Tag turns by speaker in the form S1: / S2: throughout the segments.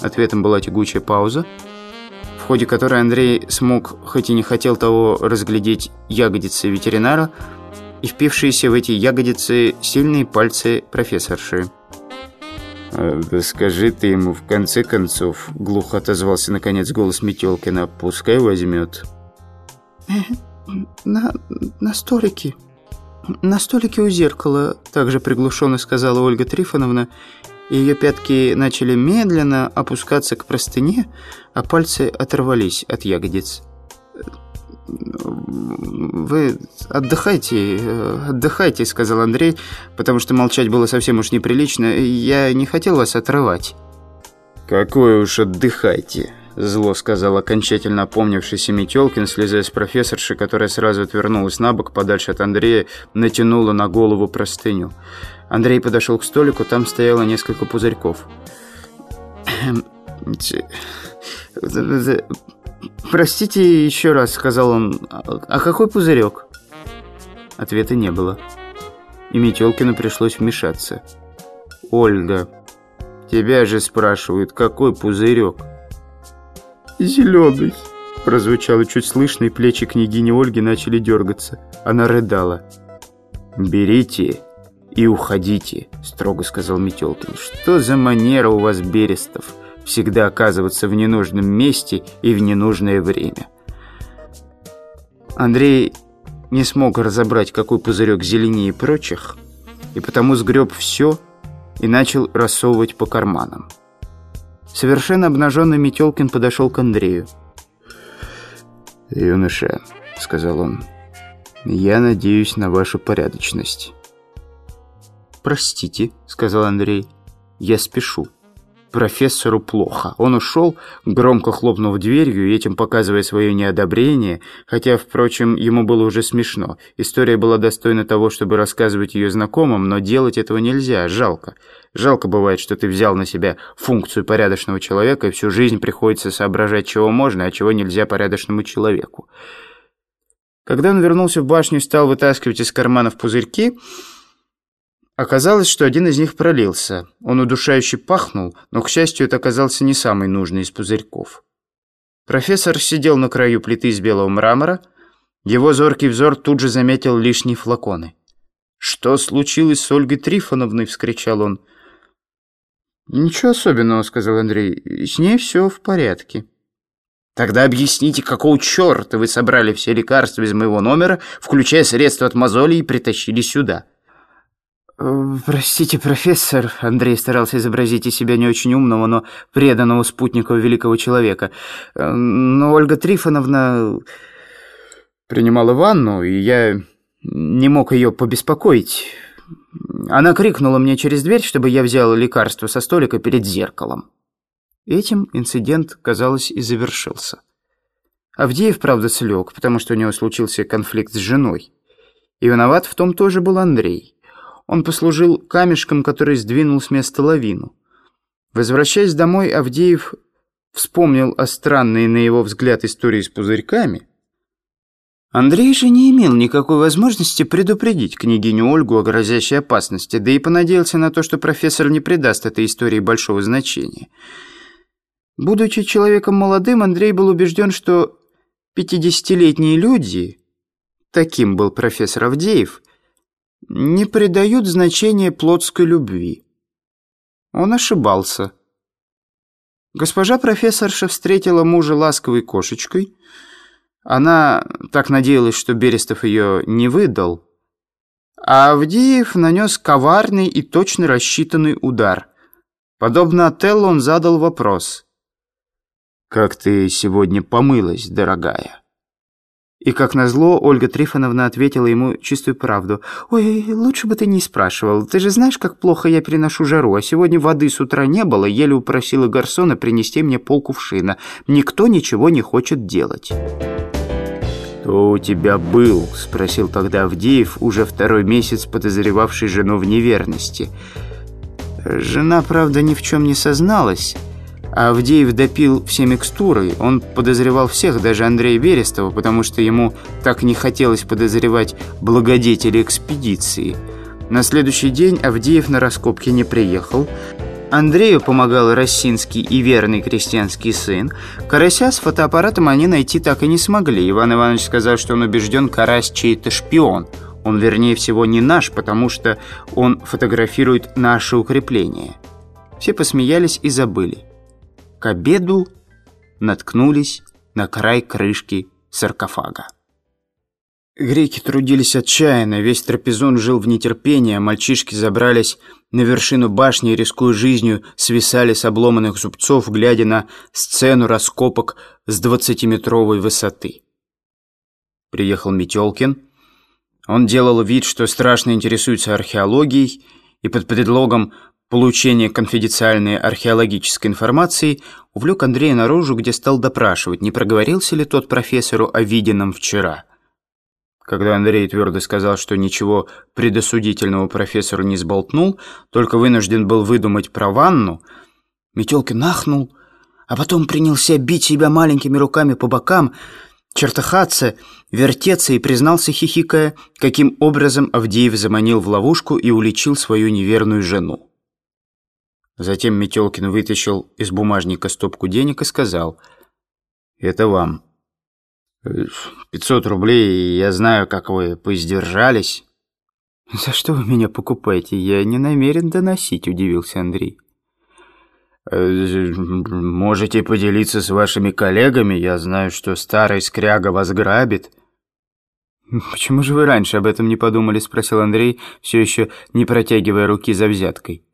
S1: Ответом была тягучая пауза, в ходе которой Андрей смог, хоть и не хотел того, разглядеть ягодицы ветеринара и впившиеся в эти ягодицы сильные пальцы профессорши. «А, «Да скажи ты ему, в конце концов», — глухо отозвался наконец голос Метелкина, — «пускай возьмет».
S2: «На, на столике, на столике у зеркала», — также приглушенно сказала Ольга Трифоновна, ее пятки начали медленно опускаться к простыне, а пальцы оторвались от ягодиц. «Вы отдыхайте, отдыхайте», — сказал Андрей, потому что молчать было совсем уж неприлично. «Я не хотел вас отрывать».
S1: «Какое уж отдыхайте», — зло сказал окончательно опомнившийся Метелкин, слезая с профессорши, которая сразу отвернулась на бок подальше от Андрея, натянула на голову простыню. Андрей подошел к столику, там стояло несколько пузырьков.
S2: «Простите еще раз», — сказал он, — «а какой пузырек?»
S1: Ответа не было. И Метелкину пришлось вмешаться. «Ольга, тебя же спрашивают, какой пузырек?»
S2: «Зеленый», — прозвучало чуть слышно, и плечи княгини Ольги начали дергаться. Она рыдала.
S1: «Берите и уходите», — строго сказал Метелкин. «Что за манера у вас, Берестов, всегда оказываться в ненужном месте и в ненужное время?» Андрей не смог разобрать, какой пузырек зеленее прочих, и потому сгреб все и начал рассовывать по карманам. Совершенно обнаженный Метелкин подошел к Андрею. «Юноша», — сказал он, — «я надеюсь на вашу порядочность».
S2: «Простите», — сказал Андрей, — «я спешу».
S1: Профессору плохо. Он ушел, громко хлопнув дверью этим показывая свое неодобрение, хотя, впрочем, ему было уже смешно. История была достойна того, чтобы рассказывать ее знакомым, но делать этого нельзя, жалко. Жалко бывает, что ты взял на себя функцию порядочного человека, и всю жизнь приходится соображать, чего можно, а чего нельзя порядочному человеку. Когда он вернулся в башню и стал вытаскивать из карманов пузырьки, Оказалось, что один из них пролился. Он удушающе пахнул, но, к счастью, это оказался не самый нужный из пузырьков. Профессор сидел на краю плиты из белого мрамора. Его зоркий взор тут же заметил лишние флаконы. «Что случилось с Ольгой Трифоновной?» — вскричал он.
S2: «Ничего особенного», — сказал Андрей. «С ней все в порядке».
S1: «Тогда объясните, какого черта вы собрали все лекарства из моего номера, включая средства от мозолей, и притащили сюда?»
S2: «Простите, профессор», — Андрей старался изобразить из себя не очень умного, но преданного спутника великого человека. «Но Ольга Трифоновна принимала ванну, и я не мог ее побеспокоить. Она крикнула мне через дверь, чтобы я взял лекарство со столика перед зеркалом». Этим инцидент, казалось, и завершился. Авдеев, правда, слег, потому что у него случился конфликт с женой. И виноват в том тоже был Андрей. Он послужил камешком, который сдвинул с места лавину. Возвращаясь домой, Авдеев вспомнил о странной, на его взгляд, истории с пузырьками. Андрей же не имел никакой возможности предупредить княгиню Ольгу о грозящей опасности, да и понадеялся на то, что профессор не придаст этой истории большого значения. Будучи человеком молодым, Андрей был убежден, что пятидесятилетние люди, таким был профессор Авдеев, не придают значения плотской любви. Он ошибался. Госпожа профессорша встретила мужа ласковой кошечкой. Она так надеялась, что Берестов ее не выдал. А Авдеев нанес коварный и точно рассчитанный удар. Подобно Отелло он задал вопрос. «Как ты сегодня помылась, дорогая?» И, как назло, Ольга Трифоновна ответила ему чистую правду. «Ой, лучше бы ты не спрашивал. Ты же знаешь, как плохо я переношу жару, а сегодня воды с утра не было, еле упросила гарсона принести мне полкувшина. Никто ничего не хочет делать».
S1: «Кто у тебя был?» – спросил тогда Авдеев, уже второй месяц подозревавший жену в неверности.
S2: Жена, правда, ни в чем не созналась». Авдеев допил все микстуры. Он подозревал всех, даже Андрея Берестова, потому что ему так не хотелось подозревать благодетеля экспедиции. На следующий день Авдеев на раскопки не приехал. Андрею помогал Росинский и верный крестьянский сын. Карася с фотоаппаратом они найти так и не смогли. Иван Иванович сказал, что он убежден, Карась чей-то шпион. Он, вернее всего, не наш, потому что он фотографирует наши укрепления. Все посмеялись и забыли. К обеду наткнулись на край крышки саркофага. Греки трудились отчаянно, весь трапезон жил в нетерпении, а мальчишки забрались на вершину башни и, рискуя жизнью, свисали с обломанных зубцов, глядя на сцену раскопок с двадцатиметровой высоты. Приехал Метелкин. Он делал вид, что страшно интересуется археологией, и под предлогом получения конфиденциальной археологической информации увлек Андрея наружу, где стал допрашивать, не проговорился ли тот профессору о виденном вчера. Когда Андрей твердо сказал, что ничего предосудительного профессору не сболтнул, только вынужден был выдумать про ванну, Метелкин нахнул, а потом принялся бить себя маленькими руками по бокам, чертыхаться, вертеться и признался, хихикая, каким образом Авдеев заманил в ловушку и уличил свою неверную жену. Затем Метелкин вытащил из бумажника стопку денег и сказал «Это вам». «Пятьсот рублей, я знаю, как вы поиздержались».
S1: «За что вы меня покупаете? Я не намерен доносить», — удивился Андрей.
S2: «Можете поделиться с вашими коллегами. Я знаю, что старый скряга вас грабит».
S1: «Почему же вы раньше об этом не подумали?» — спросил Андрей, все еще не протягивая руки за взяткой.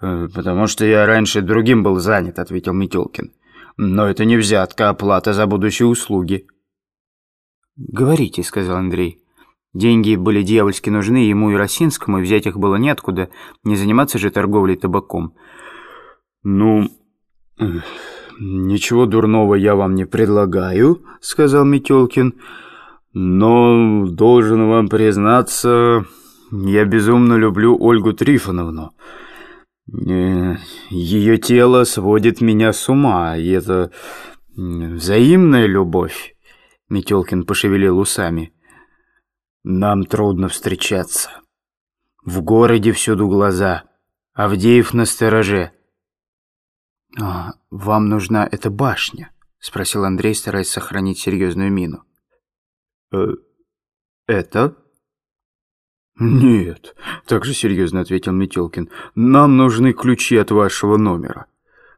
S2: «Э, «Потому что я раньше другим был занят», — ответил Метелкин. «Но это не взятка, а плата за будущие услуги».
S1: «Говорите», — сказал Андрей. Деньги были дьявольски нужны ему и Росинскому, и взять их было неоткуда, не заниматься же торговлей табаком.
S2: «Ну, ничего дурного я вам не предлагаю», — сказал Метелкин. «Но должен вам признаться, я безумно люблю Ольгу Трифоновну. Э, Ее тело сводит меня с ума, и это взаимная любовь». Метелкин пошевелил усами. «Нам трудно встречаться. В городе всюду глаза. Авдеев на стороже».
S1: «А вам нужна эта башня?» — спросил Андрей, стараясь сохранить серьезную мину.
S2: «Э, «Это?» «Нет», — также серьезно ответил Метелкин. «Нам нужны ключи от вашего номера.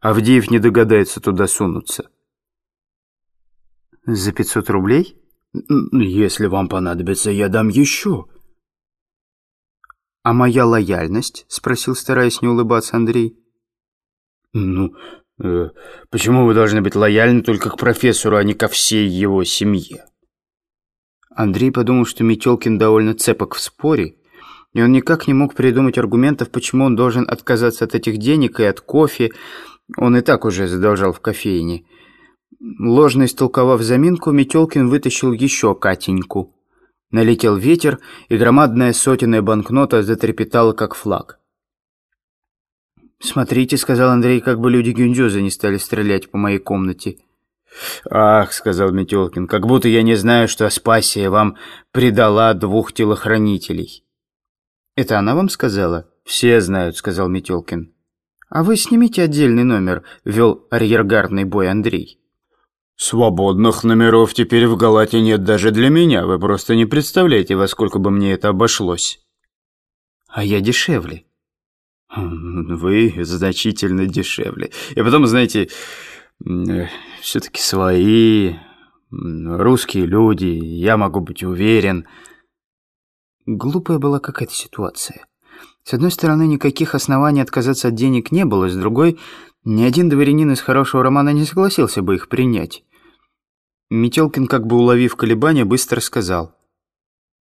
S2: Авдеев не догадается туда сунуться».
S1: «За пятьсот рублей?»
S2: «Если вам понадобится, я дам еще».
S1: «А моя лояльность?» — спросил, стараясь не улыбаться Андрей.
S2: «Ну, э, почему вы должны быть лояльны только к профессору, а не ко всей его семье?»
S1: Андрей подумал, что Метелкин довольно цепок в споре, и он никак не мог придумать аргументов, почему он должен отказаться от этих денег и от кофе. Он и так уже задолжал в кофейне. Ложно истолковав заминку, Метелкин вытащил еще Катеньку. Налетел ветер, и громадная сотенная банкнота затрепетала, как флаг. «Смотрите», — сказал Андрей, — «как бы люди Гюндюза не стали стрелять по моей комнате».
S2: «Ах», — сказал Метелкин, — «как будто я не знаю, что Аспасия вам предала двух телохранителей».
S1: «Это она вам сказала?»
S2: «Все знают», — сказал Метелкин.
S1: «А вы снимите отдельный номер», — вел арьергардный бой Андрей.
S2: «Свободных номеров теперь в Галате нет даже для меня. Вы просто не представляете, во сколько бы мне это обошлось».
S1: «А я дешевле».
S2: «Вы значительно дешевле. И потом, знаете, все-таки свои, русские люди, я могу быть уверен».
S1: Глупая была какая-то ситуация. С одной стороны, никаких оснований отказаться от денег не было, с другой, ни один дворянин из хорошего романа не согласился бы их принять. Метелкин, как бы уловив колебания, быстро сказал.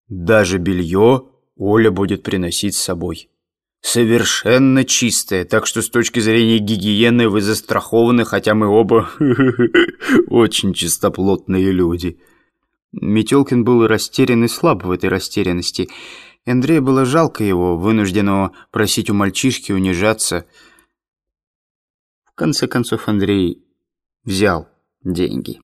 S2: «Даже белье Оля будет приносить с собой. Совершенно чистое, так что с точки зрения гигиены вы застрахованы, хотя мы оба очень чистоплотные люди».
S1: Метелкин был растерян и слаб в этой растерянности. Андрея было жалко его, вынужденного просить у мальчишки унижаться. В конце концов Андрей взял деньги.